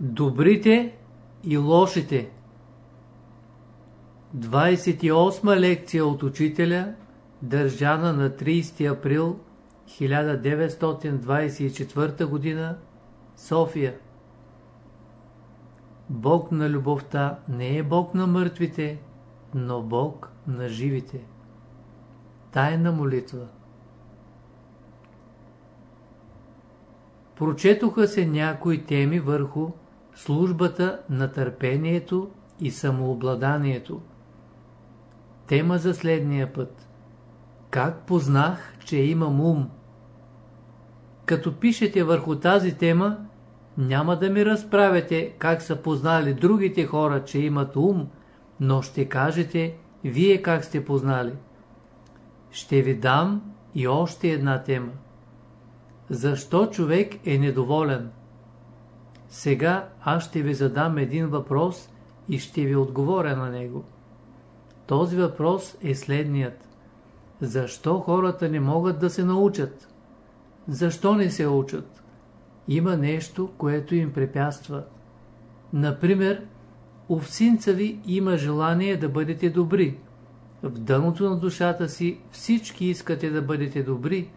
Добрите и лошите 28 лекция от учителя, държана на 30 април 1924 г. София Бог на любовта не е Бог на мъртвите, но Бог на живите. Тайна молитва Прочетоха се някои теми върху службата на търпението и самообладанието. Тема за следния път. Как познах, че имам ум? Като пишете върху тази тема, няма да ми разправяте как са познали другите хора, че имат ум, но ще кажете вие как сте познали. Ще ви дам и още една тема. Защо човек е недоволен? Сега аз ще ви задам един въпрос и ще ви отговоря на него. Този въпрос е следният. Защо хората не могат да се научат? Защо не се учат? Има нещо, което им препятства. Например, овсинца ви има желание да бъдете добри. В дъното на душата си всички искате да бъдете добри,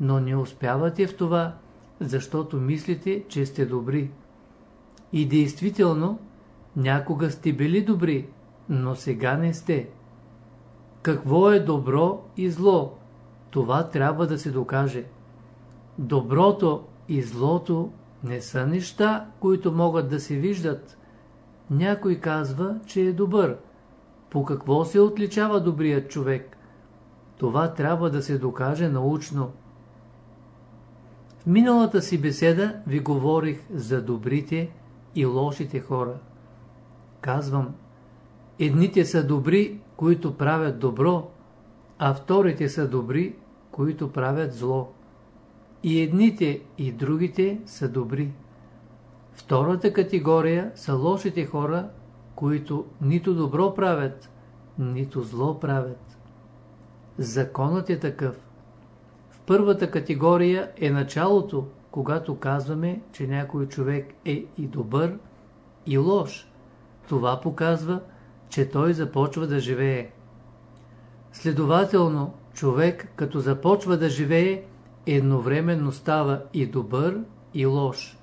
но не успявате в това, защото мислите, че сте добри. И действително, някога сте били добри, но сега не сте. Какво е добро и зло? Това трябва да се докаже. Доброто и злото не са неща, които могат да се виждат. Някой казва, че е добър. По какво се отличава добрият човек? Това трябва да се докаже научно. В миналата си беседа ви говорих за добрите и лошите хора. Казвам, едните са добри, които правят добро, а вторите са добри, които правят зло. И едните и другите са добри. Втората категория са лошите хора, които нито добро правят, нито зло правят. Законът е такъв. В първата категория е началото, когато казваме, че някой човек е и добър, и лош. Това показва, че той започва да живее. Следователно, човек, като започва да живее, едновременно става и добър, и лош.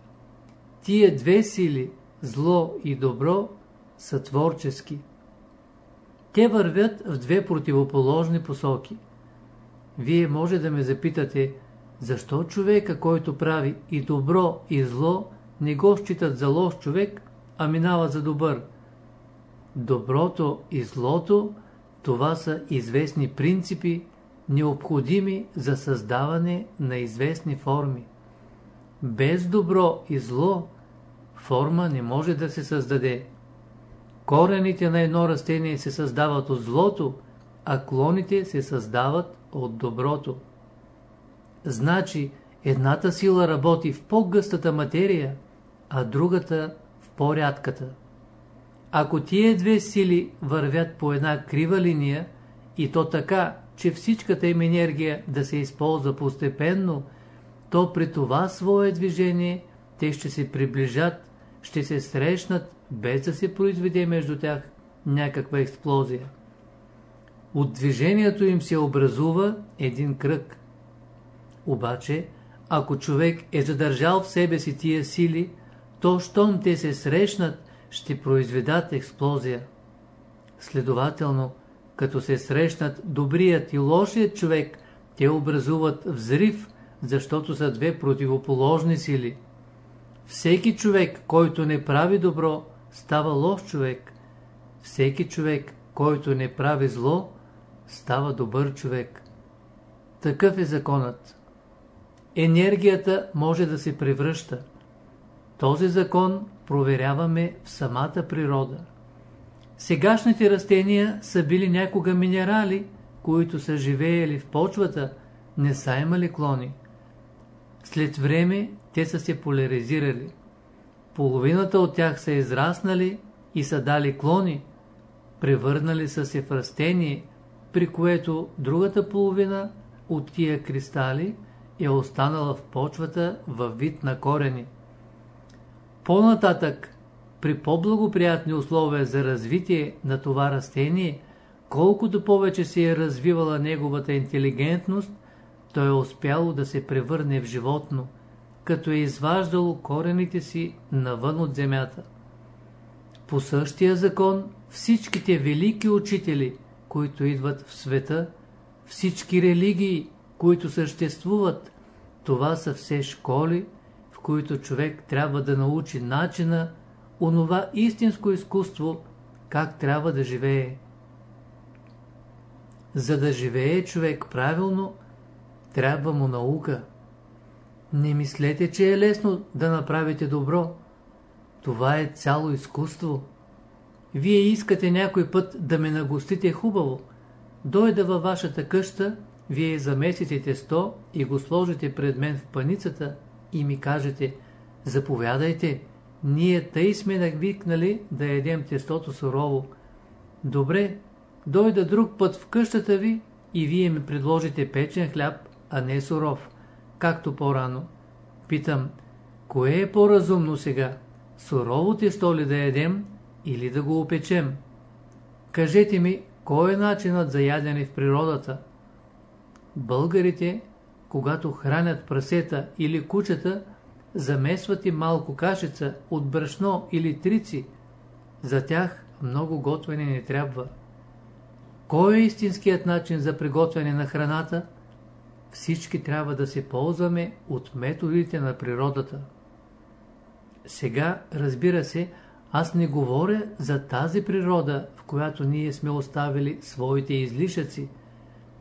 Тия две сили, зло и добро, са творчески. Те вървят в две противоположни посоки. Вие може да ме запитате, защо човека, който прави и добро, и зло, не го считат за лош човек, а минава за добър? Доброто и злото, това са известни принципи, необходими за създаване на известни форми. Без добро и зло, форма не може да се създаде. Корените на едно растение се създават от злото, а клоните се създават от доброто. Значи, едната сила работи в по-гъстата материя, а другата в по-рядката. Ако тия две сили вървят по една крива линия, и то така, че всичката им енергия да се използва постепенно, то при това свое движение те ще се приближат, ще се срещнат, без да се произведе между тях някаква експлозия. От движението им се образува един кръг. Обаче, ако човек е задържал в себе си тия сили, то щом те се срещнат, ще произведат експлозия. Следователно, като се срещнат добрият и лошият човек, те образуват взрив, защото са две противоположни сили. Всеки човек, който не прави добро, става лош човек. Всеки човек, който не прави зло, става добър човек. Такъв е законът. Енергията може да се превръща. Този закон проверяваме в самата природа. Сегашните растения са били някога минерали, които са живеели в почвата, не са имали клони. След време те са се поляризирали. Половината от тях са израснали и са дали клони, превърнали са се в растение, при което другата половина от тия кристали е останала в почвата във вид на корени. По-нататък, при по-благоприятни условия за развитие на това растение, колкото повече се е развивала неговата интелигентност, то е успяло да се превърне в животно, като е изваждало корените си навън от земята. По същия закон всичките велики учители, които идват в света, всички религии, които съществуват, това са все школи, в които човек трябва да научи начина, онова истинско изкуство, как трябва да живее. За да живее човек правилно, трябва му наука. Не мислете, че е лесно да направите добро. Това е цяло изкуство. Вие искате някой път да ме нагостите хубаво. Дойда във вашата къща, вие замесите тесто и го сложите пред мен в паницата и ми кажете, заповядайте, ние тъй сме навикнали да едем тестото сурово. Добре, дойда друг път в къщата ви и вие ми предложите печен хляб, а не суров, както по-рано. Питам, кое е по-разумно сега? Сурово тесто ли да едем или да го опечем? Кажете ми, кой е начинът за ядене в природата? Българите, когато хранят прасета или кучета, замесват и малко кашица от брашно или трици. За тях много готвене не трябва. Кой е истинският начин за приготвяне на храната? Всички трябва да се ползваме от методите на природата. Сега, разбира се, аз не говоря за тази природа, в която ние сме оставили своите излишъци.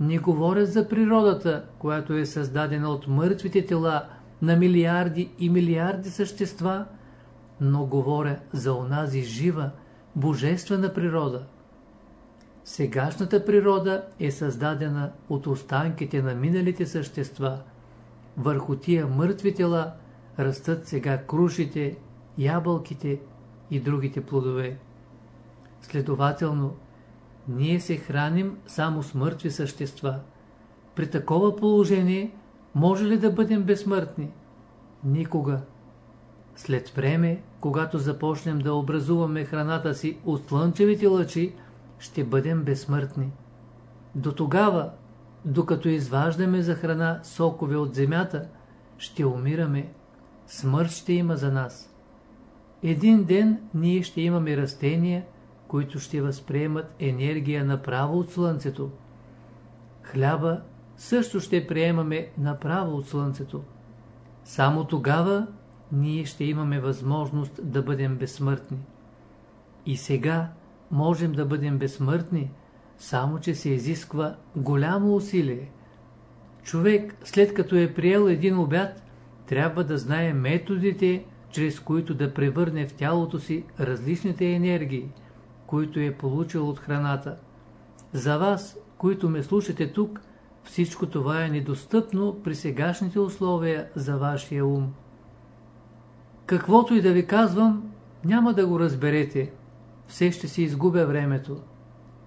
Не говоря за природата, която е създадена от мъртвите тела на милиарди и милиарди същества, но говоря за онази жива, божествена природа. Сегашната природа е създадена от останките на миналите същества. Върху тия мъртви тела растат сега крушите, ябълките и другите плодове. Следователно, ние се храним само с мъртви същества. При такова положение може ли да бъдем безсмъртни? Никога. След време, когато започнем да образуваме храната си от слънчевите лъчи, ще бъдем безсмъртни. До тогава, докато изваждаме за храна сокове от земята, ще умираме. Смърт ще има за нас. Един ден ние ще имаме растения, които ще възприемат енергия направо от Слънцето. Хляба също ще приемаме направо от Слънцето. Само тогава ние ще имаме възможност да бъдем безсмъртни. И сега можем да бъдем безсмъртни, само че се изисква голямо усилие. Човек, след като е приел един обяд, трябва да знае методите, чрез които да превърне в тялото си различните енергии, които е получил от храната. За вас, които ме слушате тук, всичко това е недостъпно при сегашните условия за вашия ум. Каквото и да ви казвам, няма да го разберете. Все ще си изгубя времето.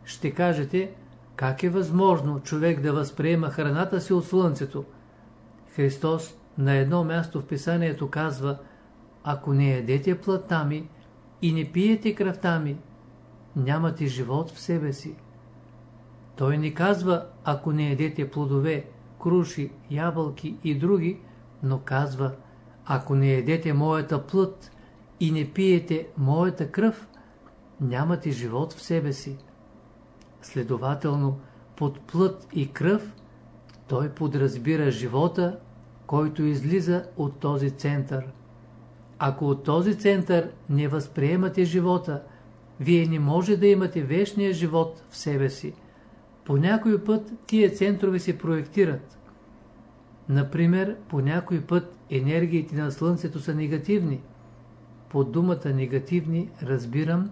Ще кажете, как е възможно човек да възприема храната си от слънцето? Христос на едно място в писанието казва, ако не едете плътта ми и не пиете кръвта ми, нямате живот в себе си. Той ни казва, ако не едете плодове, круши, ябълки и други, но казва, ако не едете моята плът и не пиете моята кръв, нямате живот в себе си. Следователно, под плът и кръв, той подразбира живота, който излиза от този център. Ако от този център не възприемате живота, вие не може да имате вечния живот в себе си. По някой път тия центрове се проектират. Например, по някой път енергиите на Слънцето са негативни. Под думата негативни разбирам,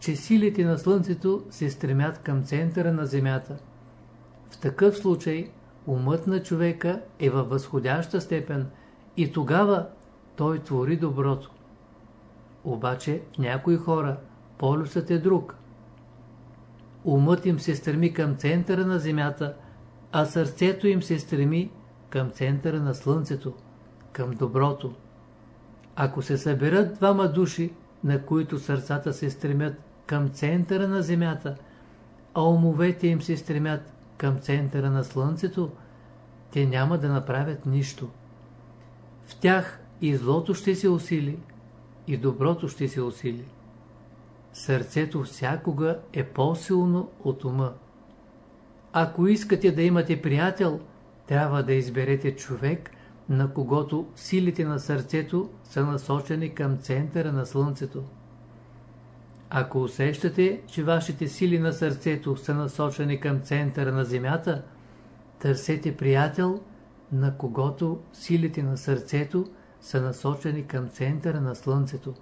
че силите на Слънцето се стремят към центъра на Земята. В такъв случай умът на човека е във възходяща степен и тогава той твори доброто. Обаче в някои хора полюсът е друг. Умът им се стреми към центъра на Земята, а сърцето им се стреми към центъра на Слънцето, към доброто. Ако се съберат двама души, на които сърцата се стремят към центъра на Земята, а умовете им се стремят към центъра на Слънцето, те няма да направят нищо. В тях и злото ще се усили, и доброто ще се усили. Сърцето всякога е по-силно от ума. Ако искате да имате приятел, трябва да изберете човек, на когото силите на сърцето са насочени към центъра на Слънцето. Ако усещате, че вашите сили на сърцето са насочени към центъра на Земята, търсете приятел, на когото силите на сърцето са насочени към центъра на Слънцето.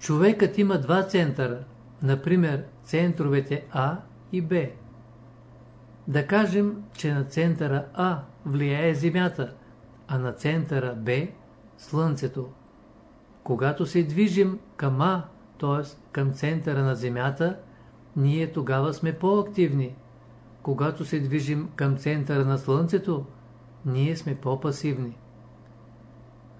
Човекът има два центъра, например центровете А и Б. Да кажем, че на центъра А влияе Земята, а на центъра Б – Слънцето. Когато се движим към А, т.е. към центъра на Земята, ние тогава сме по-активни. Когато се движим към центъра на Слънцето, ние сме по-пасивни.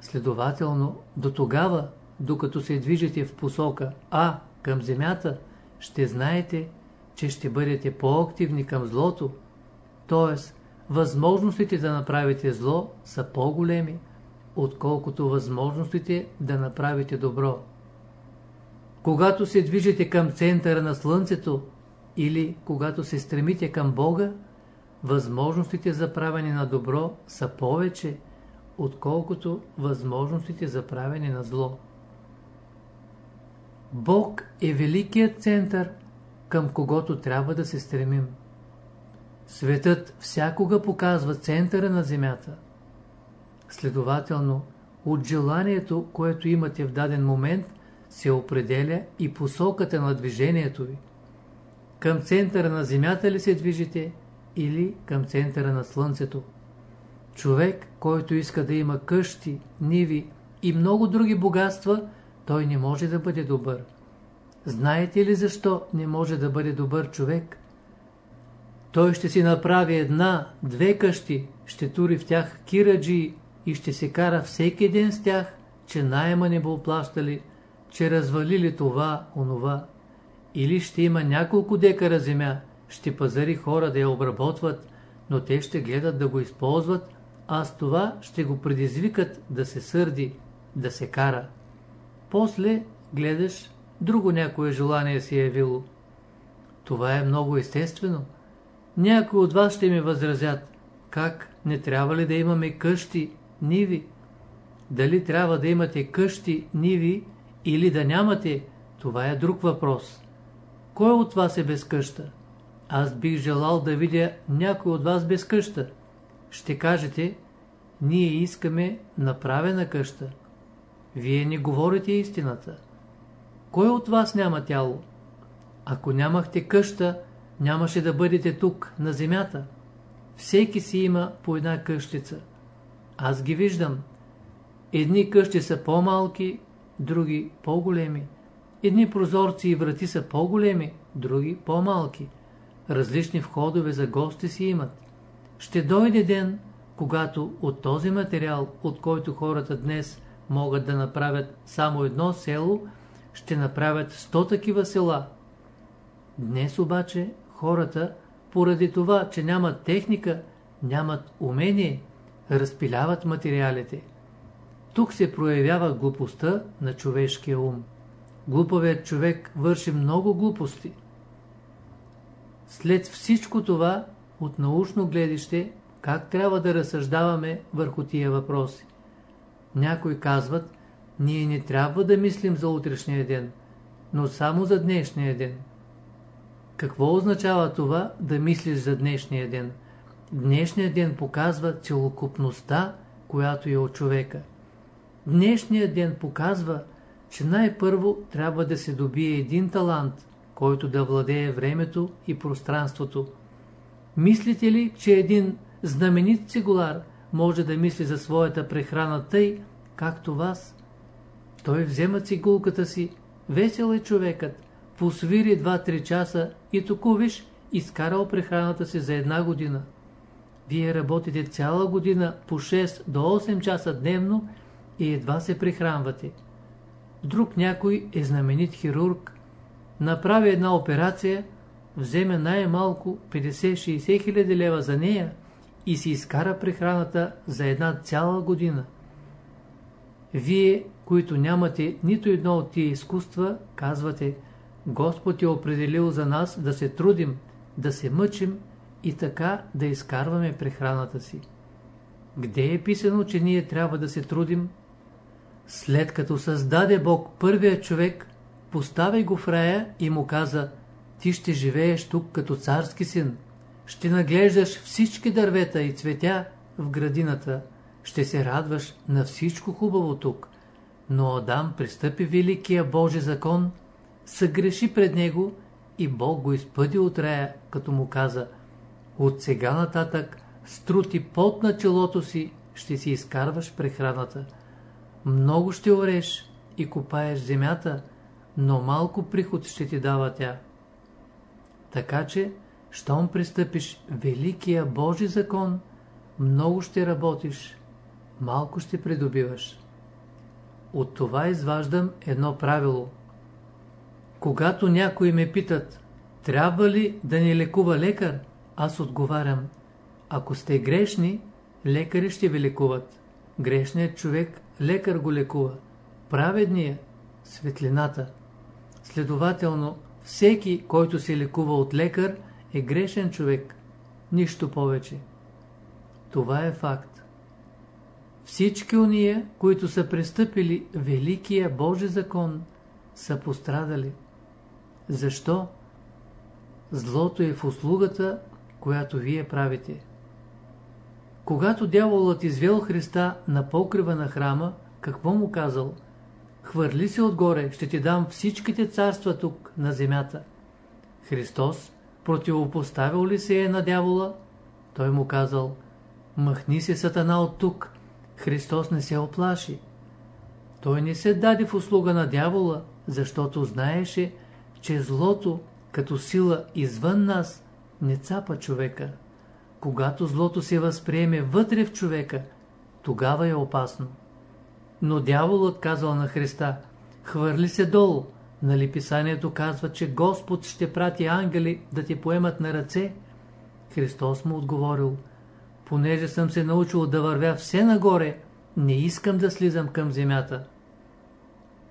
Следователно, до тогава, докато се движите в посока А към Земята, ще знаете, че ще бъдете по-активни към злото, т.е. възможностите да направите зло са по-големи, отколкото възможностите да направите добро. Когато се движите към центъра на Слънцето или когато се стремите към Бога, възможностите за правене на добро са повече, отколкото възможностите за правене на зло. Бог е великият център, към когото трябва да се стремим. Светът всякога показва центъра на Земята. Следователно, от желанието, което имате в даден момент, се определя и посоката на движението ви. Към центъра на Земята ли се движите или към центъра на Слънцето? Човек, който иска да има къщи, ниви и много други богатства, той не може да бъде добър. Знаете ли защо не може да бъде добър човек? Той ще си направи една, две къщи, ще тури в тях кираджи и ще се кара всеки ден с тях, че найема не го плащали, че развалили това, онова. Или ще има няколко декара земя, ще пазари хора да я обработват, но те ще гледат да го използват, а с това ще го предизвикат да се сърди, да се кара. После гледаш, друго някое желание си е явило. Това е много естествено. Някои от вас ще ми възразят, как не трябва ли да имаме къщи, ниви? Дали трябва да имате къщи, ниви или да нямате, това е друг въпрос. Кой от вас е без къща? Аз бих желал да видя някой от вас без къща. Ще кажете, ние искаме направена къща. Вие не говорите истината. Кой от вас няма тяло? Ако нямахте къща, нямаше да бъдете тук, на земята. Всеки си има по една къщица. Аз ги виждам. Едни къщи са по-малки, други по-големи. Едни прозорци и врати са по-големи, други по-малки. Различни входове за гости си имат. Ще дойде ден, когато от този материал, от който хората днес могат да направят само едно село, ще направят сто такива села. Днес обаче хората, поради това, че нямат техника, нямат умение, разпиляват материалите. Тук се проявява глупостта на човешкия ум. Глупавият човек върши много глупости. След всичко това, от научно гледище, как трябва да разсъждаваме върху тия въпроси? Някои казват, ние не трябва да мислим за утрешния ден, но само за днешния ден. Какво означава това да мислиш за днешния ден? Днешният ден показва целокупността, която е от човека. Днешният ден показва, че най-първо трябва да се добие един талант, който да владее времето и пространството. Мислите ли, че един знаменит цигулар може да мисли за своята прехрана тъй, както вас? Той взема цигулката си, весел е човекът, посвири 2-3 часа и току виж, изкарал прехраната си за една година. Вие работите цяла година по 6 до 8 часа дневно и едва се прихранвате. Друг някой е знаменит хирург, направи една операция, вземе най-малко 50-60 хиляди лева за нея и си изкара прехраната за една цяла година. Вие, които нямате нито едно от тия изкуства, казвате, Господ е определил за нас да се трудим, да се мъчим и така да изкарваме прехраната си. Где е писано, че ние трябва да се трудим? След като създаде Бог първия човек, постави го в рая и му каза, ти ще живееш тук като царски син, ще наглеждаш всички дървета и цветя в градината, ще се радваш на всичко хубаво тук. Но Адам пристъпи великия Божи закон, съгреши пред него и Бог го изпъди от рая, като му каза – от сега нататък с труд и пот на челото си ще си изкарваш прехраната. Много ще ореш и копаеш земята, но малко приход ще ти дава тя. Така че, щом пристъпиш великия Божи закон, много ще работиш, малко ще придобиваш. От това изваждам едно правило. Когато някои ме питат, трябва ли да ни лекува лекар, аз отговарям, ако сте грешни, лекари ще ви лекуват. Грешният човек лекар го лекува. Праведният – светлината. Следователно, всеки, който се лекува от лекар, е грешен човек. Нищо повече. Това е факт. Всички уния, които са престъпили Великия Божи закон, са пострадали. Защо? Злото е в услугата която вие правите. Когато дяволът извел Христа на покрива на храма, какво му казал? Хвърли се отгоре, ще ти дам всичките царства тук, на земята. Христос противопоставил ли се е на дявола? Той му казал, махни се сатана от тук. Христос не се оплаши. Той не се даде в услуга на дявола, защото знаеше, че злото, като сила извън нас, не цапа човека. Когато злото се възприеме вътре в човека, тогава е опасно. Но дяволът казал на Христа, хвърли се долу. Нали писанието казва, че Господ ще прати ангели да ти поемат на ръце? Христос му отговорил, понеже съм се научил да вървя все нагоре, не искам да слизам към земята.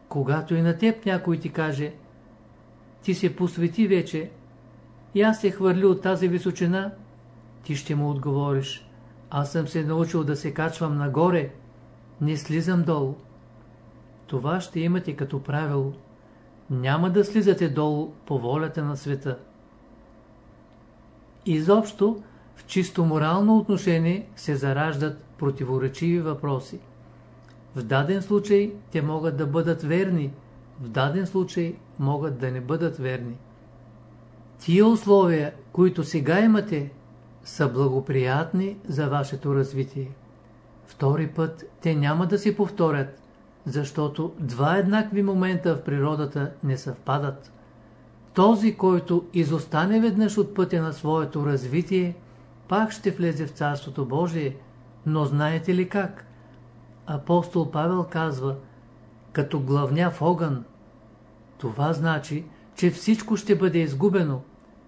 Когато и на теб някой ти каже, ти се посвети вече, и аз се хвърли от тази височина, ти ще му отговориш. Аз съм се научил да се качвам нагоре, не слизам долу. Това ще имате като правило. Няма да слизате долу по волята на света. Изобщо, в чисто морално отношение се зараждат противоречиви въпроси. В даден случай те могат да бъдат верни, в даден случай могат да не бъдат верни. Тия условия, които сега имате, са благоприятни за вашето развитие. Втори път те няма да се повторят, защото два еднакви момента в природата не съвпадат. Този, който изостане веднъж от пътя на своето развитие, пак ще влезе в Царството Божие, но знаете ли как? Апостол Павел казва, като главня в огън. Това значи, че всичко ще бъде изгубено,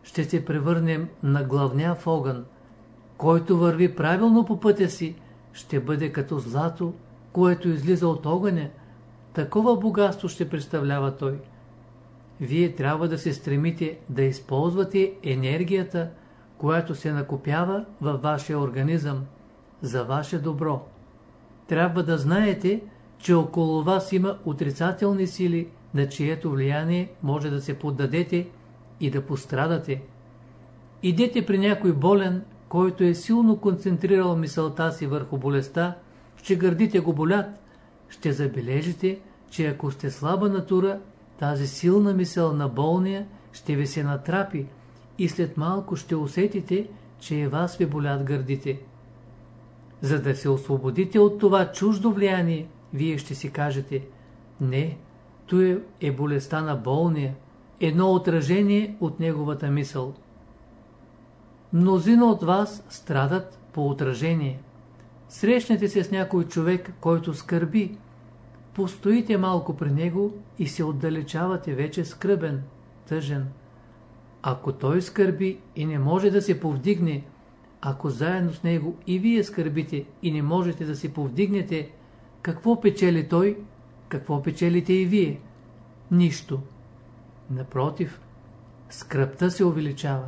ще се превърнем на главня в огън. Който върви правилно по пътя си, ще бъде като злато, което излиза от огъня. Такова богатство ще представлява той. Вие трябва да се стремите да използвате енергията, която се накопява във вашия организъм, за ваше добро. Трябва да знаете, че около вас има отрицателни сили, на чието влияние може да се поддадете и да пострадате. Идете при някой болен, който е силно концентрирал мисълта си върху болестта, ще гърдите го болят, ще забележите, че ако сте слаба натура, тази силна мисъл на болния ще ви се натрапи и след малко ще усетите, че и вас ви болят гърдите. За да се освободите от това чуждо влияние, вие ще си кажете, не, то е болестта на болния, едно отражение от неговата мисъл. Мнозина от вас страдат по отражение. Срещнете се с някой човек, който скърби. Постоите малко при него и се отдалечавате вече скръбен, тъжен. Ако той скърби и не може да се повдигне, ако заедно с него и вие скърбите и не можете да се повдигнете, какво печели той, какво печелите и вие? Нищо. Напротив, скръпта се увеличава.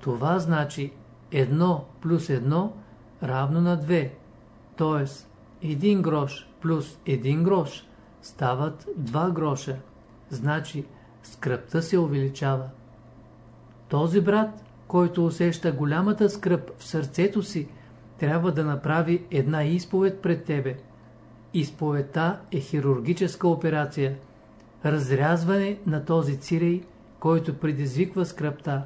Това значи едно плюс едно равно на 2, т.е. един грош плюс един грош стават 2 гроша. Значи скръпта се увеличава. Този брат, който усеща голямата скръп в сърцето си, трябва да направи една изповед пред тебе. Изповедта е хирургическа операция. Разрязване на този цирей, който предизвиква скръпта.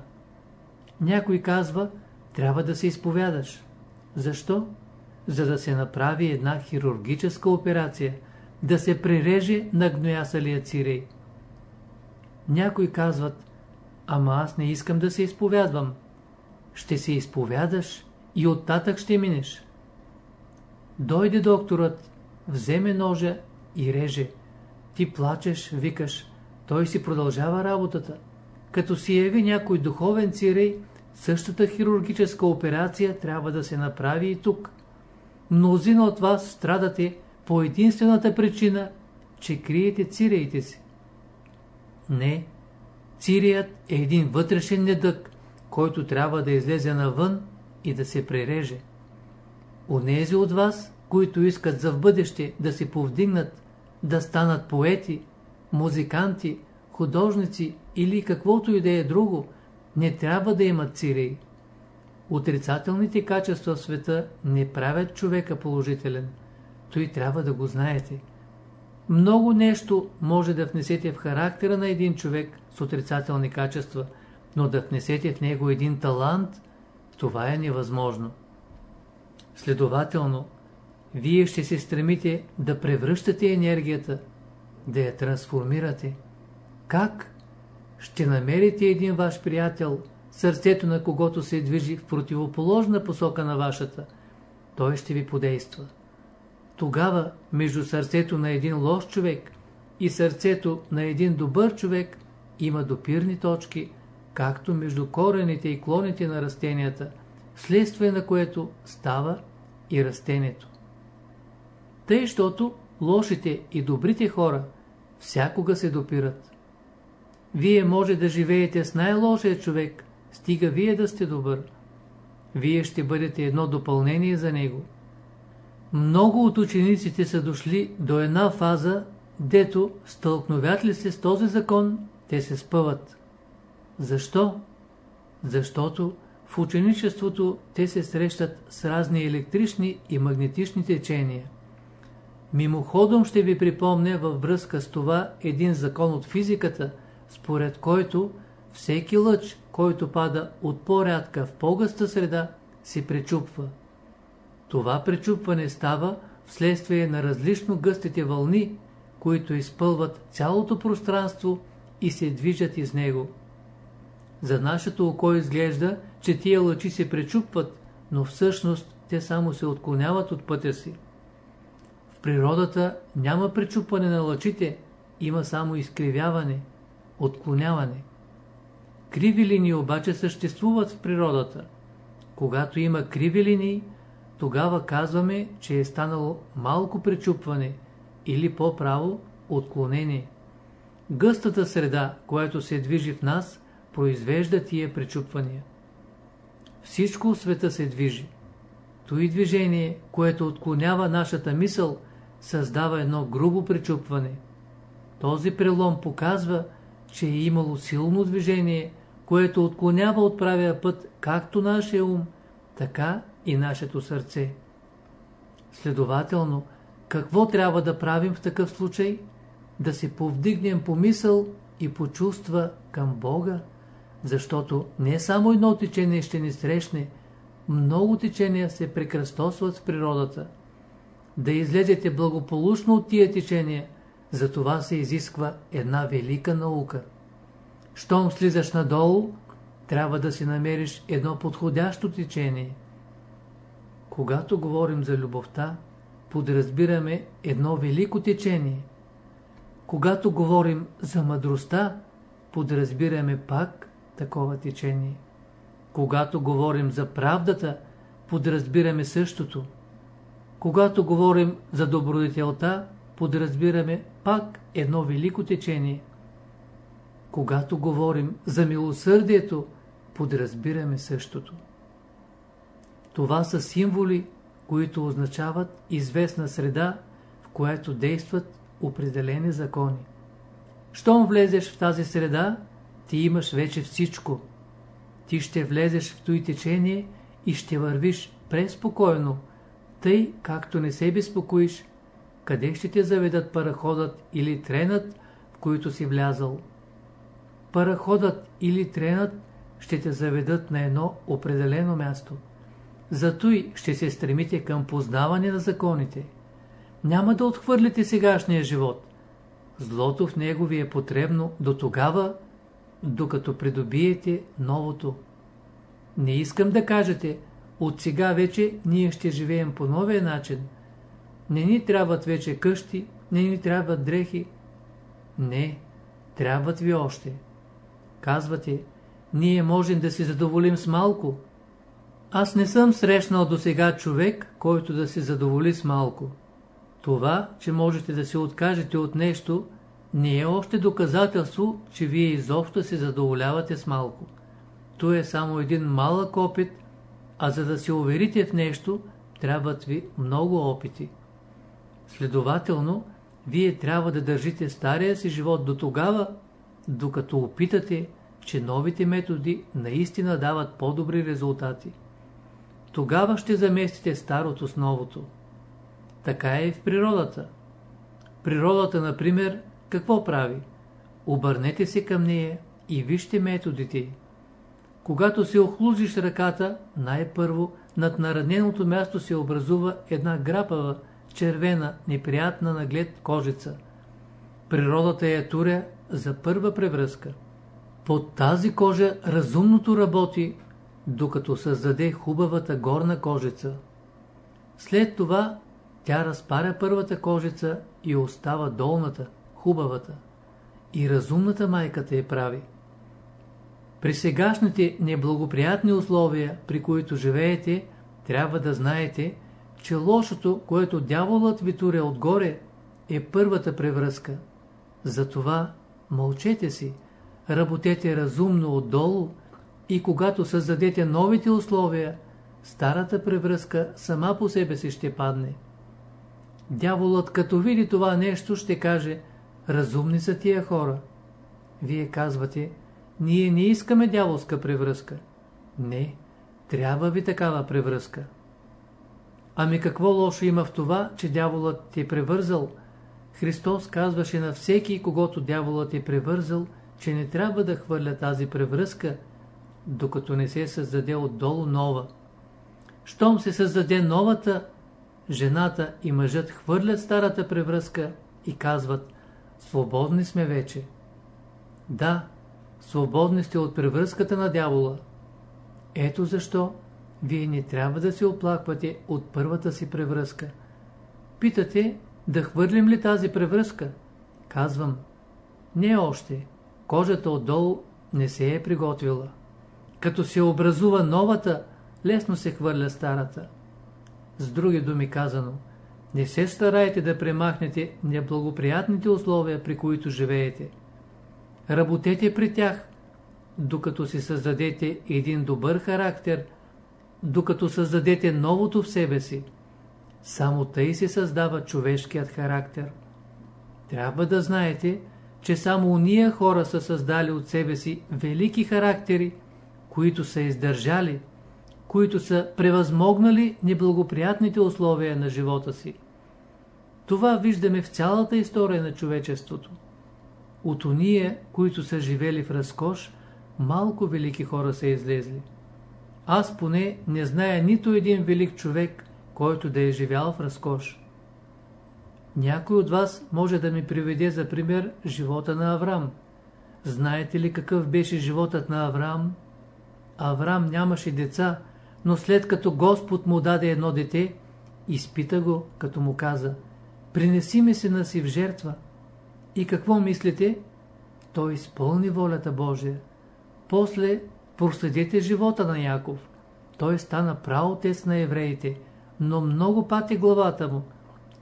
Някой казва, трябва да се изповядаш. Защо? За да се направи една хирургическа операция, да се пререже на гноясалия цирей. Някои казват, ама аз не искам да се изповядвам. Ще се изповядаш и оттатък ще минеш. Дойде докторът, вземе ножа и реже. Ти плачеш, викаш, той си продължава работата. Като си яви някой духовен цирей, същата хирургическа операция трябва да се направи и тук. Мнозина от вас страдате по единствената причина, че криете циреите си. Не, цирият е един вътрешен недък, който трябва да излезе навън и да се пререже. Онези от вас, които искат за в бъдеще да се повдигнат, да станат поети, музиканти, художници или каквото и да е друго, не трябва да имат цирей. Отрицателните качества в света не правят човека положителен. Той трябва да го знаете. Много нещо може да внесете в характера на един човек с отрицателни качества, но да внесете в него един талант, това е невъзможно. Следователно, вие ще се стремите да превръщате енергията, да я трансформирате. Как? Ще намерите един ваш приятел, сърцето на когото се движи в противоположна посока на вашата. Той ще ви подейства. Тогава между сърцето на един лош човек и сърцето на един добър човек има допирни точки, както между корените и клоните на растенията, вследствие на което става и растението. Тъй, защото лошите и добрите хора всякога се допират. Вие може да живеете с най-лошия човек, стига вие да сте добър. Вие ще бъдете едно допълнение за него. Много от учениците са дошли до една фаза, дето стълкновят ли се с този закон, те се спъват. Защо? Защото в ученичеството те се срещат с разни електрични и магнетични течения. Мимоходом ще ви припомня във връзка с това един закон от физиката, според който всеки лъч, който пада от по-рядка в по-гъста среда, се пречупва. Това пречупване става вследствие на различно гъстите вълни, които изпълват цялото пространство и се движат из него. За нашето око изглежда, че тия лъчи се пречупват, но всъщност те само се отклоняват от пътя си. В природата няма пречупване на лъчите, има само изкривяване, отклоняване. Криви линии обаче съществуват в природата. Когато има криви линии, тогава казваме, че е станало малко пречупване или по-право отклонение. Гъстата среда, която се движи в нас, произвежда тия пречупвания. Всичко в света се движи. Той движение, което отклонява нашата мисъл, създава едно грубо пречупване. Този прелом показва, че е имало силно движение, което отклонява от правия път както нашия ум, така и нашето сърце. Следователно, какво трябва да правим в такъв случай? Да се повдигнем по мисъл и по чувства към Бога, защото не само едно течение ще ни срещне, много течения се прекръстосват в природата. Да излезете благополучно от тия течения, за това се изисква една велика наука. Щом слизаш надолу, трябва да си намериш едно подходящо течение. Когато говорим за любовта, подразбираме едно велико течение. Когато говорим за мъдростта, подразбираме пак такова течение. Когато говорим за правдата, подразбираме същото. Когато говорим за добродетелта, подразбираме пак едно велико течение. Когато говорим за милосърдието, подразбираме същото. Това са символи, които означават известна среда, в която действат определени закони. Щом влезеш в тази среда, ти имаш вече всичко. Ти ще влезеш в той течение и ще вървиш преспокойно, тъй както не се безпокоиш, къде ще те заведат параходът или тренът, в които си влязал. Параходът или тренът ще те заведат на едно определено място. Зато и ще се стремите към познаване на законите. Няма да отхвърлите сегашния живот. Злото в него ви е потребно до тогава, докато придобиете новото. Не искам да кажете, от сега вече ние ще живеем по новия начин. Не ни трябват вече къщи, не ни трябват дрехи. Не, трябват ви още. Казвате, ние можем да си задоволим с малко. Аз не съм срещнал до сега човек, който да се задоволи с малко. Това, че можете да се откажете от нещо, не е още доказателство, че вие изобщо се задоволявате с малко. То е само един малък опит, а за да се уверите в нещо, трябват ви много опити. Следователно, вие трябва да държите стария си живот до тогава, докато опитате, че новите методи наистина дават по-добри резултати. Тогава ще заместите старото с новото. Така е и в природата. Природата, например, какво прави? Обърнете се към нея и вижте методите. Когато се охлузиш ръката, най-първо над нараненото място се образува една грапава, червена, неприятна наглед кожица. Природата я туря за първа превръзка. Под тази кожа разумното работи, докато създаде хубавата горна кожица. След това тя разпаря първата кожица и остава долната, хубавата. И разумната майка те прави. При сегашните неблагоприятни условия, при които живеете, трябва да знаете, че лошото, което дяволът ви туря отгоре, е първата превръзка. Затова мълчете си, работете разумно отдолу и когато създадете новите условия, старата превръзка сама по себе си ще падне. Дяволът като види това нещо ще каже, разумни са тия хора. Вие казвате, ние не искаме дяволска превръзка. Не, трябва ви такава превръзка. Ами какво лошо има в това, че дяволът е превързал? Христос казваше на всеки, когато дяволът е превързал, че не трябва да хвърля тази превръзка, докато не се създаде отдолу нова. Щом се създаде новата, жената и мъжът хвърлят старата превръзка и казват, свободни сме вече. Да, свободни сте от превръзката на дявола. Ето защо вие не трябва да се оплаквате от първата си превръзка. Питате, да хвърлим ли тази превръзка? Казвам, не още. Кожата отдолу не се е приготвила. Като се образува новата, лесно се хвърля старата. С други думи казано, не се старайте да премахнете неблагоприятните условия, при които живеете. Работете при тях, докато си създадете един добър характер, докато създадете новото в себе си. Само тъй се създава човешкият характер. Трябва да знаете, че само уния хора са създали от себе си велики характери, които са издържали, които са превъзмогнали неблагоприятните условия на живота си. Това виждаме в цялата история на човечеството. От уния, които са живели в разкош, малко велики хора са излезли. Аз поне не зная нито един велик човек, който да е живял в разкош. Някой от вас може да ми приведе за пример живота на Авраам. Знаете ли какъв беше животът на Авраам? Авраам нямаше деца, но след като Господ му даде едно дете, изпита го, като му каза, принеси ми се на си в жертва. И какво мислите? Той изпълни волята Божия. После проследете живота на Яков. Той стана праотец на евреите, но много пати главата му.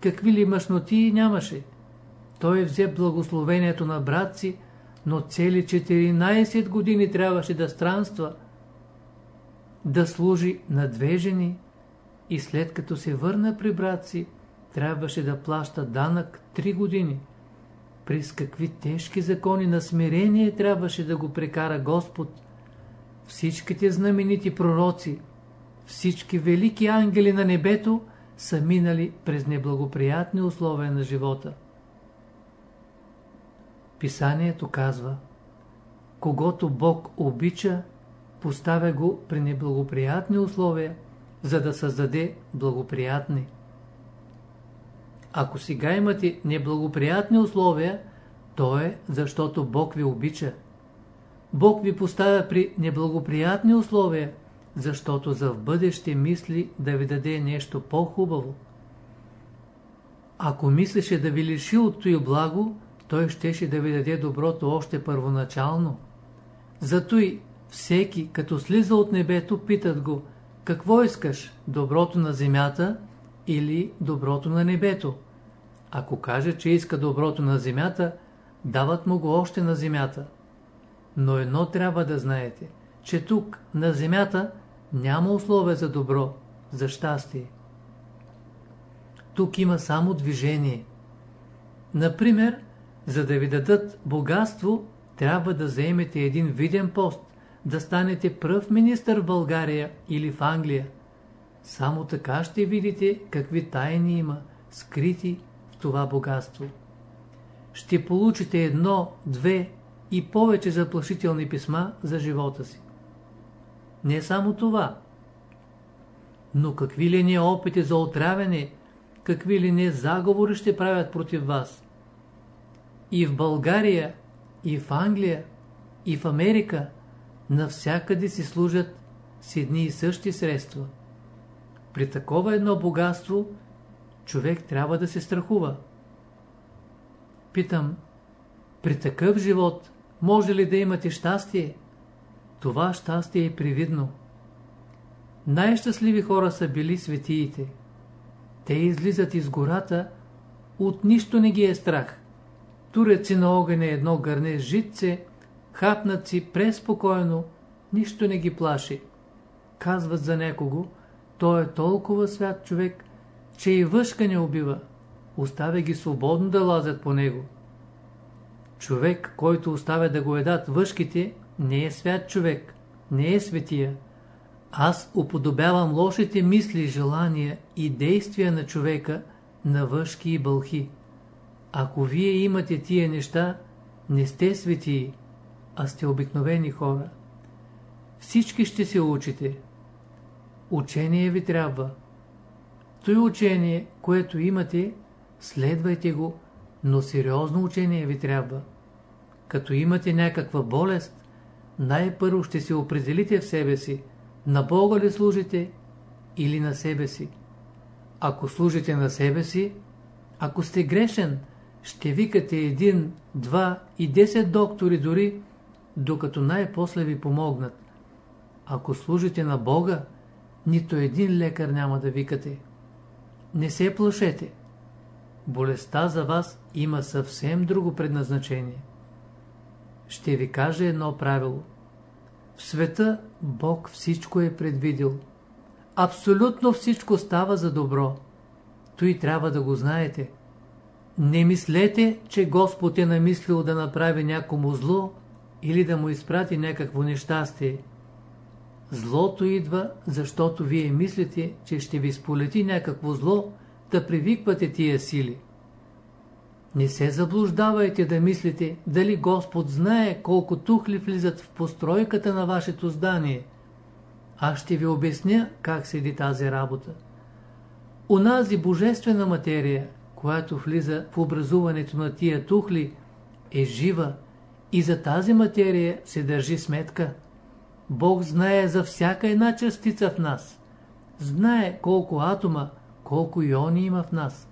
Какви ли мъжноти нямаше? Той взе благословението на брат си, но цели 14 години трябваше да странства, да служи на две жени и след като се върна при брат си, трябваше да плаща данък 3 години. През какви тежки закони на смирение трябваше да го прекара Господ. Всичките знаменити пророци, всички велики ангели на небето са минали през неблагоприятни условия на живота. Писанието казва, когато Бог обича, поставя го при неблагоприятни условия, за да създаде благоприятни. Ако сега имате неблагоприятни условия, то е защото Бог ви обича. Бог ви поставя при неблагоприятни условия, защото за в бъдеще мисли да ви даде нещо по-хубаво. Ако мислеше да ви лиши от този благо, той щеше да ви даде доброто още първоначално. Зато и всеки, като слиза от небето, питат го, какво искаш, доброто на земята или доброто на небето? Ако каже, че иска доброто на земята, дават му го още на земята. Но едно трябва да знаете, че тук, на земята, няма условия за добро, за щастие. Тук има само движение. Например, за да ви дадат богатство, трябва да заемете един виден пост, да станете пръв министър в България или в Англия. Само така ще видите какви тайни има, скрити в това богатство. Ще получите едно, две и повече заплашителни писма за живота си. Не само това, но какви ли не опити за отравяне, какви ли не заговори ще правят против вас. И в България, и в Англия, и в Америка, навсякъде си служат с едни и същи средства. При такова едно богатство, човек трябва да се страхува. Питам, при такъв живот може ли да имате щастие? Това щастие е привидно. Най-щастливи хора са били светиите. Те излизат из гората, от нищо не ги е страх. Турят си на огъня едно гърне с житце, хапнат си преспокойно, нищо не ги плаши. Казват за некого, той е толкова свят човек, че и въшка не убива. Оставя ги свободно да лазят по него. Човек, който оставя да го едат въшките, не е свят човек, не е светия. Аз уподобявам лошите мисли, желания и действия на човека на въшки и бълхи. Ако вие имате тия неща, не сте светии, а сте обикновени хора. Всички ще се учите. Учение ви трябва. Той учение, което имате, следвайте го, но сериозно учение ви трябва. Като имате някаква болест, най-първо ще се определите в себе си, на Бога ли служите или на себе си. Ако служите на себе си, ако сте грешен, ще викате един, два и десет доктори дори, докато най-после ви помогнат. Ако служите на Бога, нито един лекар няма да викате. Не се плашете. Болестта за вас има съвсем друго предназначение. Ще ви кажа едно правило. В света Бог всичко е предвидил. Абсолютно всичко става за добро. Той трябва да го знаете. Не мислете, че Господ е намислил да направи някому зло или да му изпрати някакво нещастие. Злото идва, защото вие мислите, че ще ви сполети някакво зло, да привиквате тия сили. Не се заблуждавайте да мислите, дали Господ знае колко тухли влизат в постройката на вашето здание. Аз ще ви обясня как седи тази работа. Унази божествена материя, която влиза в образуването на тия тухли, е жива и за тази материя се държи сметка. Бог знае за всяка една частица в нас. Знае колко атома, колко иони има в нас.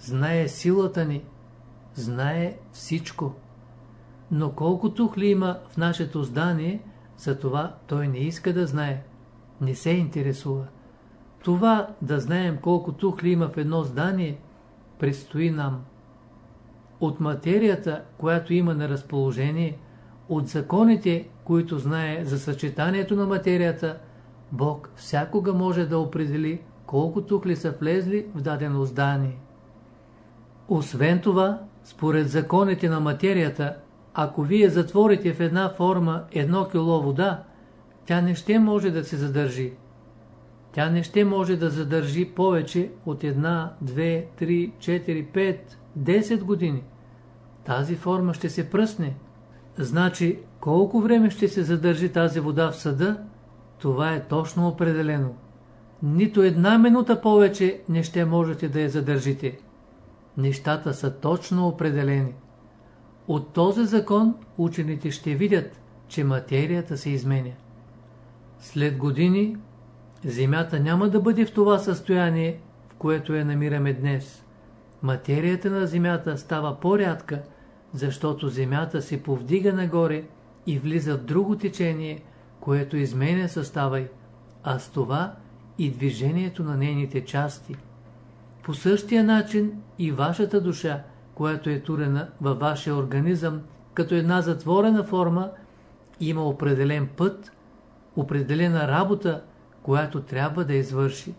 Знае силата ни. Знае всичко. Но колко тухли има в нашето здание, за това той не иска да знае. Не се интересува. Това да знаем колко тухли има в едно здание, предстои нам. От материята, която има на разположение, от законите, които знае за съчетанието на материята, Бог всякога може да определи колко тухли са влезли в дадено здание. Освен това, според законите на материята, ако вие затворите в една форма едно кило вода, тя не ще може да се задържи. Тя не ще може да задържи повече от една, две, три, четири, пет, десет години. Тази форма ще се пръсне. Значи, колко време ще се задържи тази вода в съда, това е точно определено. Нито една минута повече не ще можете да я задържите. Нещата са точно определени. От този закон учените ще видят, че материята се изменя. След години Земята няма да бъде в това състояние, в което я намираме днес. Материята на Земята става по-рядка, защото Земята се повдига нагоре и влиза в друго течение, което изменя състава й, а с това и движението на нейните части. По същия начин и вашата душа, която е турена във вашия организъм, като една затворена форма, има определен път, определена работа, която трябва да извърши.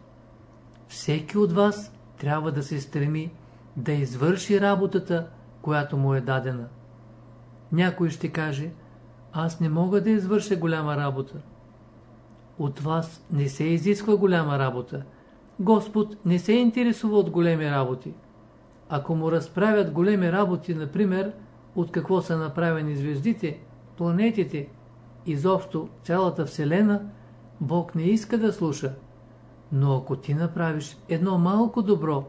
Всеки от вас трябва да се стреми да извърши работата, която му е дадена. Някой ще каже, аз не мога да извърша голяма работа. От вас не се изисква голяма работа. Господ не се интересува от големи работи. Ако му разправят големи работи, например, от какво са направени звездите, планетите, изобщо цялата Вселена, Бог не иска да слуша. Но ако ти направиш едно малко добро,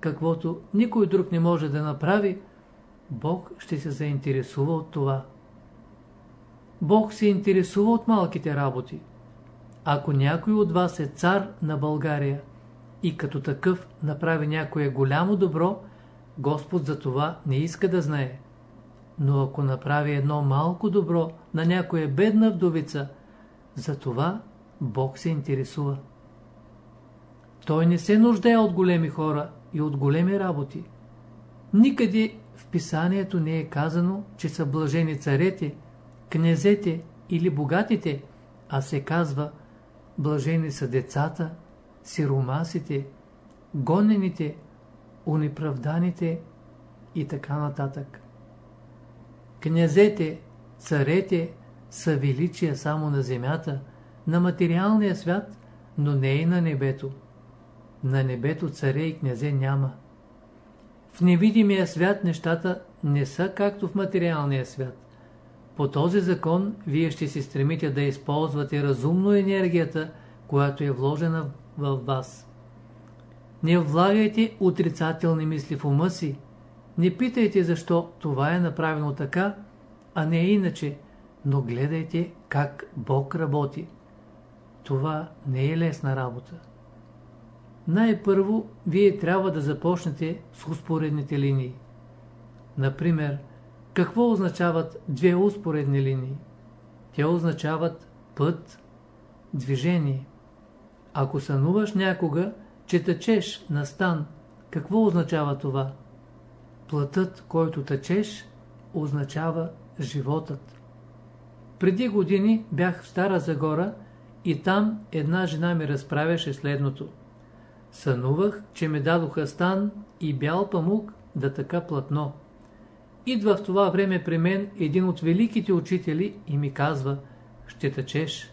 каквото никой друг не може да направи, Бог ще се заинтересува от това. Бог се интересува от малките работи. Ако някой от вас е цар на България и като такъв направи някое голямо добро, Господ за това не иска да знае. Но ако направи едно малко добро на някоя бедна вдовица, за това Бог се интересува. Той не се нуждае от големи хора и от големи работи. Никъде в писанието не е казано, че са блажени царете, князете или богатите, а се казва блажени са децата, сиромасите, гонените, унеправданите и така нататък. Князете, царете са величия само на земята, на материалния свят, но не и на небето. На небето царе и князе няма. В невидимия свят нещата не са както в материалния свят. По този закон вие ще се стремите да използвате разумно енергията, която е вложена в вас. Не влагайте отрицателни мисли в ума си. Не питайте защо това е направено така, а не иначе, но гледайте как Бог работи. Това не е лесна работа. Най-първо, вие трябва да започнете с успоредните линии. Например, какво означават две успоредни линии? Те означават път, движение. Ако сънуваш някога, че тъчеш на стан, какво означава това? Плътът, който тъчеш, означава животът. Преди години бях в Стара Загора и там една жена ми разправяше следното. Сънувах, че ме дадоха стан и бял памук да така платно. Идва в това време при мен един от великите учители и ми казва, ще тъчеш.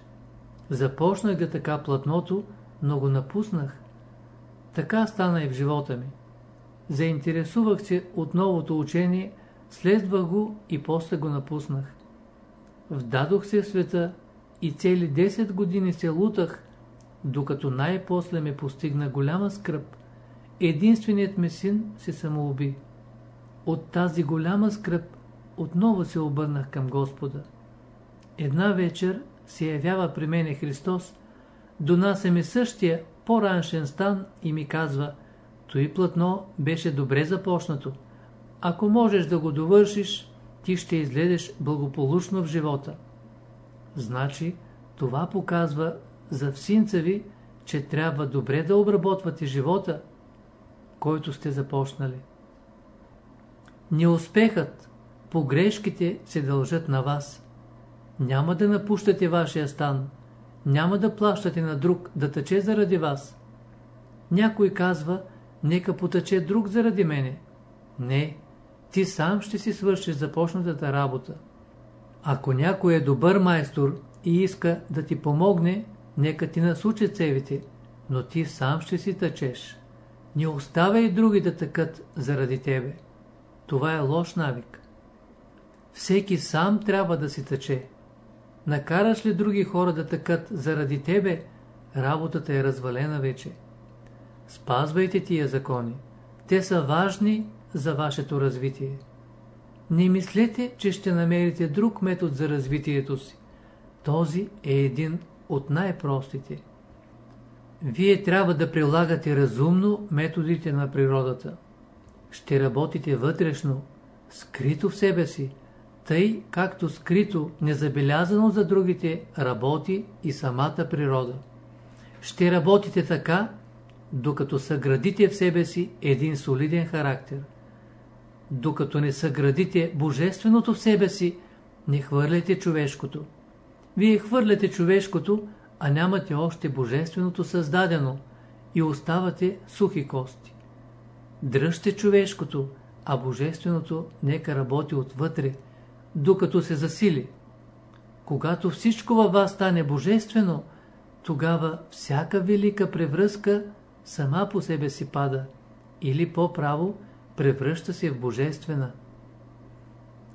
Започнах да така платното, но го напуснах. Така стана и в живота ми. Заинтересувах се от новото учение, следвах го и после го напуснах. Вдадох се в света и цели 10 години се лутах, докато най-после ме постигна голяма скръп. Единственият ми син се самоуби. От тази голяма скръп отново се обърнах към Господа. Една вечер се явява при мене Христос, донася ми същия по-раншен стан и ми казва, той платно беше добре започнато. Ако можеш да го довършиш, ти ще изгледаш благополучно в живота. Значи, това показва за всинца ви, че трябва добре да обработвате живота, който сте започнали. Неуспехът, погрешките се дължат на вас. Няма да напущате вашия стан, няма да плащате на друг да тъче заради вас. Някой казва, нека потъче друг заради мене. Не, ти сам ще си свършиш започнатата работа. Ако някой е добър майстор и иска да ти помогне, нека ти насучи цевите, но ти сам ще си тъчеш. Не оставяй други да тъкат заради тебе. Това е лош навик. Всеки сам трябва да си тъче. Накараш ли други хора да тъкат заради тебе, работата е развалена вече. Спазвайте тия закони. Те са важни за вашето развитие. Не мислете, че ще намерите друг метод за развитието си. Този е един от най-простите. Вие трябва да прилагате разумно методите на природата. Ще работите вътрешно, скрито в себе си, тъй както скрито, незабелязано за другите, работи и самата природа. Ще работите така, докато съградите в себе си един солиден характер. Докато не съградите божественото в себе си, не хвърляйте човешкото. Вие хвърляте човешкото, а нямате още божественото създадено и оставате сухи кости. Дръжте човешкото, а божественото нека работи отвътре, докато се засили. Когато всичко във вас стане божествено, тогава всяка велика превръзка сама по себе си пада, или по-право превръща се в божествена.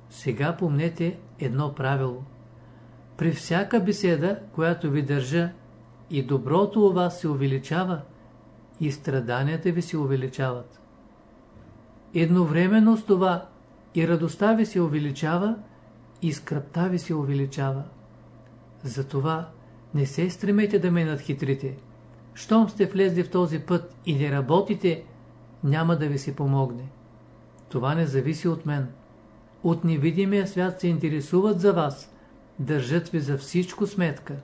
Сега помнете едно правило. При всяка беседа, която ви държа, и доброто у вас се увеличава, и страданията ви се увеличават. Едновременно с това и радостта ви се увеличава, и скръпта ви се увеличава. Затова не се стремете да ме надхитрите. Щом сте влезли в този път и не работите, няма да ви се помогне. Това не зависи от мен. От невидимия свят се интересуват за вас, държат ви за всичко сметка.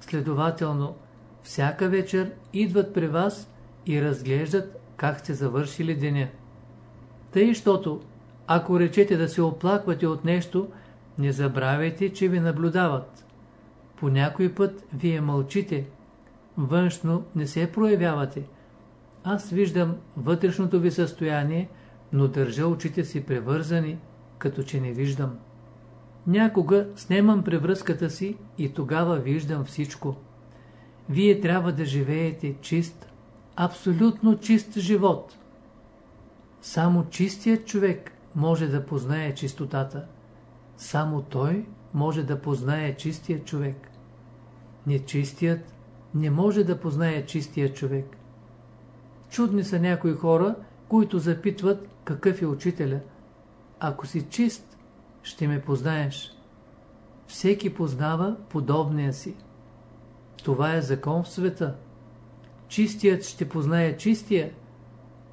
Следователно, всяка вечер идват при вас и разглеждат как сте завършили деня. Тъй, щото, ако речете да се оплаквате от нещо, не забравяйте, че ви наблюдават. По някой път вие мълчите, външно не се проявявате. Аз виждам вътрешното ви състояние, но държа очите си превързани, като че не виждам. Някога снимам превръзката си и тогава виждам всичко. Вие трябва да живеете чист, абсолютно чист живот. Само чистият човек може да познае чистотата. Само той може да познае чистия човек. Нечистият не може да познае чистия човек. Чудни са някои хора, които запитват какъв е учителя. Ако си чист, ще ме познаеш. Всеки познава подобния си. Това е закон в света. Чистият ще познае чистия,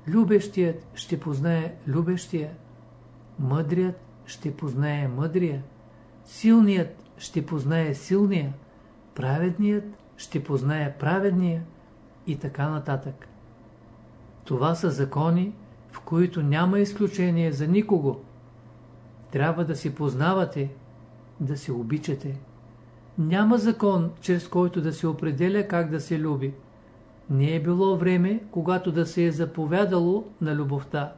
любещият ще познае любещия, мъдрият ще познае мъдрия, силният ще познае силния, праведният ще познае праведния и така нататък. Това са закони, в които няма изключение за никого. Трябва да си познавате, да се обичате. Няма закон, чрез който да се определя как да се люби. Не е било време, когато да се е заповядало на любовта.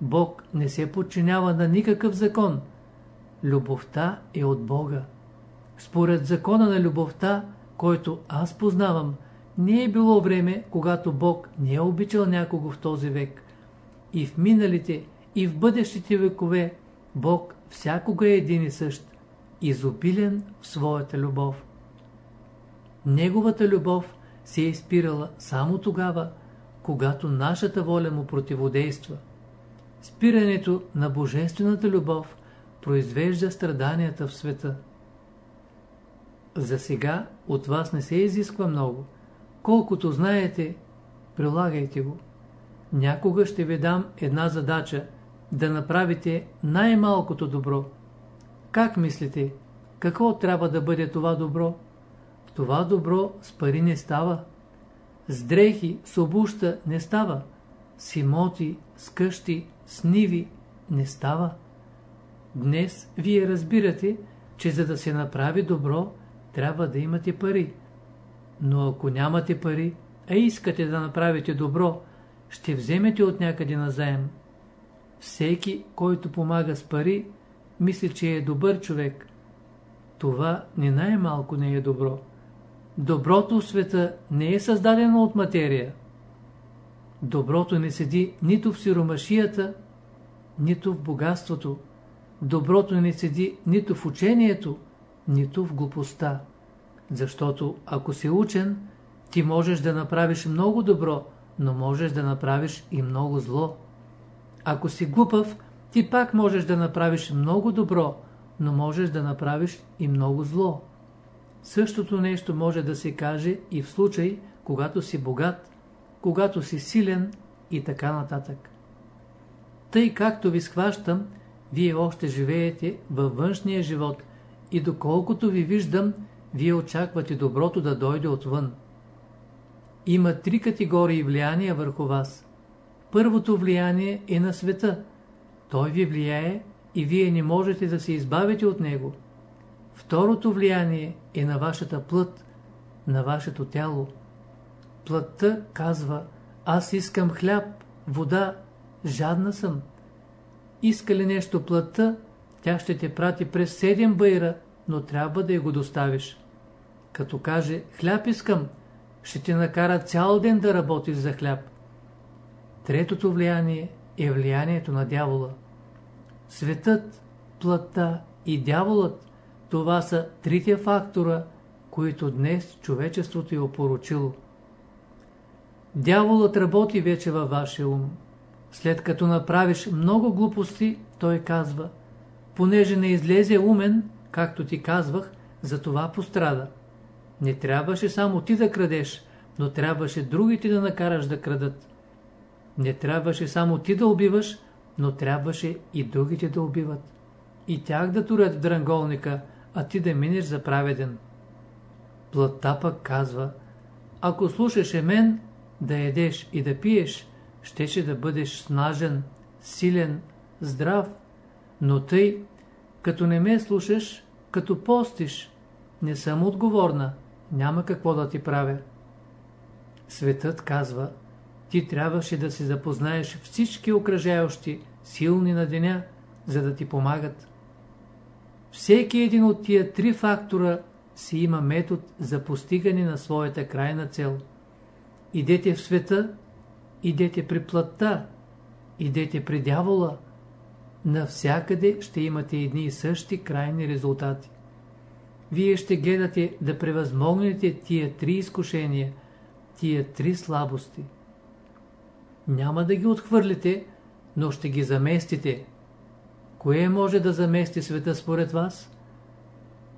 Бог не се подчинява на никакъв закон. Любовта е от Бога. Според закона на любовта, който аз познавам, не е било време, когато Бог не е обичал някого в този век. И в миналите, и в бъдещите векове Бог всякога е един и същ, изобилен в своята любов. Неговата любов се е изпирала само тогава, когато нашата воля му противодейства. Спирането на божествената любов произвежда страданията в света. За сега от вас не се изисква много. Колкото знаете, прилагайте го. Някога ще ви дам една задача да направите най-малкото добро. Как мислите? Какво трябва да бъде това добро? Това добро с пари не става. С дрехи, с обуща не става. С имоти, с къщи, с ниви не става. Днес вие разбирате, че за да се направи добро, трябва да имате пари. Но ако нямате пари, а искате да направите добро, ще вземете от някъде на заем. Всеки, който помага с пари, мисли, че е добър човек. Това не най-малко не е добро. Доброто в света не е създадено от материя. Доброто не седи нито в сиромашията, нито в богатството. Доброто не седи нито в учението, нито в глупостта. Защото ако си учен, ти можеш да направиш много добро, но можеш да направиш и много зло. Ако си глупав, ти пак можеш да направиш много добро, но можеш да направиш и много зло. Същото нещо може да се каже и в случай, когато си богат, когато си силен и така нататък. Тъй както ви схващам, вие още живеете във външния живот и доколкото ви виждам, вие очаквате доброто да дойде отвън. Има три категории влияния върху вас. Първото влияние е на света. Той ви влияе и вие не можете да се избавите от него. Второто влияние е на вашата плът, на вашето тяло. Плътта казва, аз искам хляб, вода, жадна съм. Иска ли нещо плътта, тя ще те прати през седем байра, но трябва да я го доставиш. Като каже, хляб искам, ще те накара цял ден да работиш за хляб. Третото влияние е влиянието на дявола. Светът, плътта и дяволът – това са трите фактора, които днес човечеството е опоручило. Дяволът работи вече във вашия ум. След като направиш много глупости, той казва, понеже не излезе умен, както ти казвах, за това пострада. Не трябваше само ти да крадеш, но трябваше другите да накараш да крадат. Не трябваше само ти да убиваш, но трябваше и другите да убиват. И тях да турят в дранголника, а ти да минеш за праведен. Плътта пък казва, ако слушаше мен, да едеш и да пиеш, щеше да бъдеш снажен, силен, здрав, но тъй, като не ме слушаш, като постиш, не съм отговорна, няма какво да ти правя. Светът казва, ти трябваше да се запознаеш всички окръжающи, силни на деня, за да ти помагат. Всеки един от тия три фактора си има метод за постигане на своята крайна цел. Идете в света, идете при плътта, идете при дявола. Навсякъде ще имате едни и същи крайни резултати. Вие ще гледате да превъзмогнете тия три изкушения, тия три слабости. Няма да ги отхвърлите, но ще ги заместите. Кое може да замести света според вас?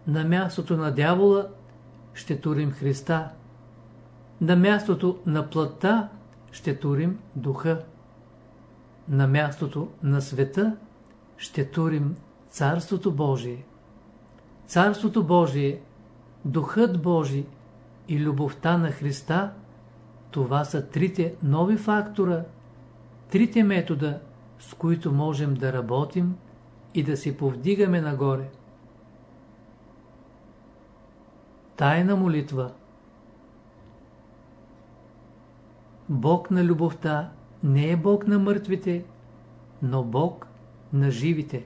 На мястото на дявола ще турим Христа. На мястото на плътта ще турим духа. На мястото на света ще турим Царството Божие. Царството Божие, Духът Божий и любовта на Христа, това са трите нови фактора, трите метода, с които можем да работим и да се повдигаме нагоре. Тайна молитва Бог на любовта не е Бог на мъртвите, но Бог на живите.